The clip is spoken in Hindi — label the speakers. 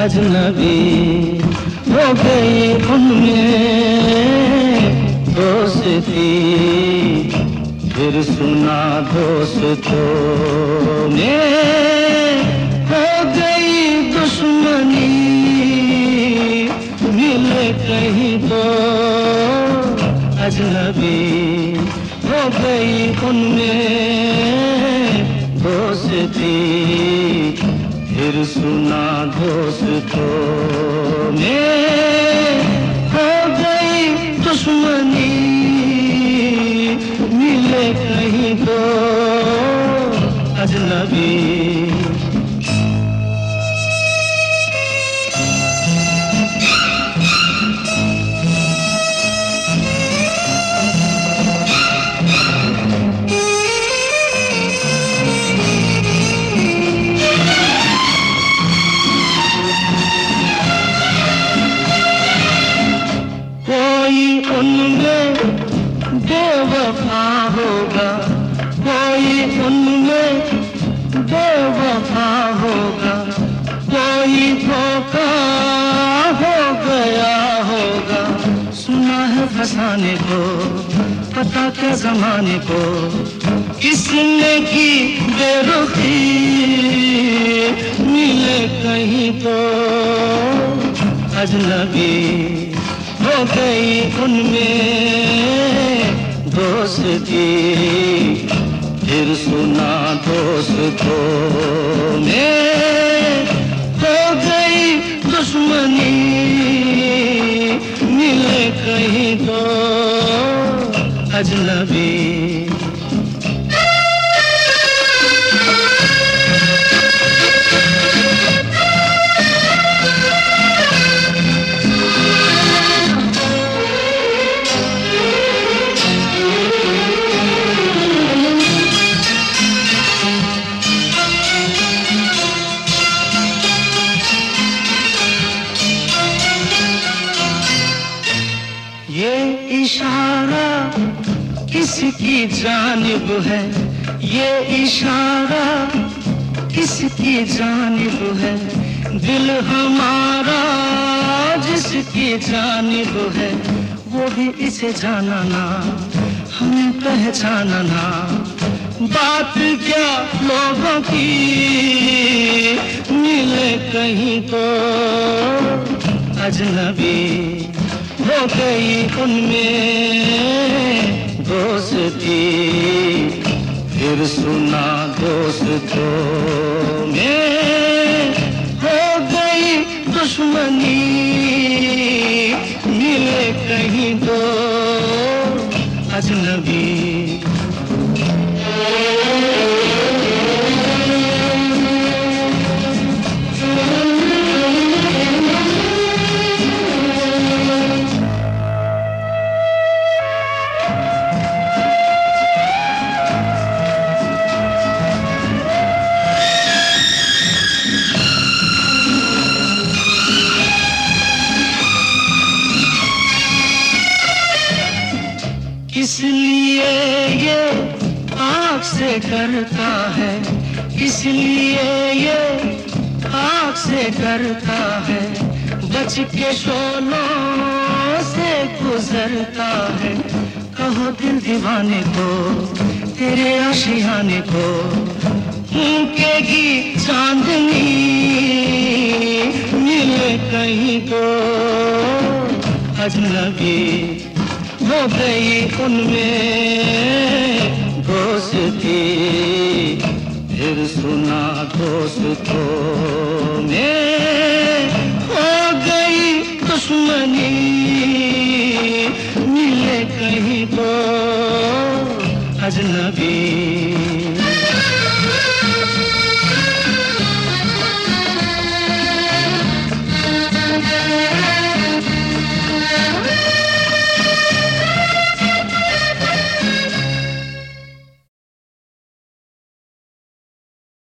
Speaker 1: अजनबी हो गई उनमें दोस्ती। फिर सुना दोस्तों में हो गई दुश्मनी। मिले कहीं तो अजनबी, हो गई उनमें दोस्ती। फिर सुना दोस्तों में उनमें बेवफा होगा। कोई उनमें बेवफा होगा। कोई धोखा हो गया होगा। सुना है फसाने को, पता क्या जमाने को, किसने की बेरुखी मिले कहीं तो। अजनबी गई उनमें। दोस्ती फिर सुना दोस्तों में। हो गई दुश्मनी मिले कहीं तो अजनबी। इशारा किसकी जानिब है? ये इशारा किसकी जानिब है? दिल हमारा जिसकी जानिब है, वो भी इसे जानना हमें ना। बात क्या लोगों की मिले कहीं तो? अजनबी गई उनमें दोस्ती। फिर सुना दोस्तों में हो गई दुश्मनी। मिले कहीं तो अजनबी। किस लिए ये आँख से करता है? किस लिए ये आँख से करता है? बच के शोलों से गुजरता है। कहो दिल दीवाने को, तेरे आशियाने को फूकेगी चांदनी मिले कहीं तो अजनबी हो गई उनमें दोस्ती। फिर सुना दोस्तों में हो गई दुश्मनी। मिले कहीं तो अजनबी।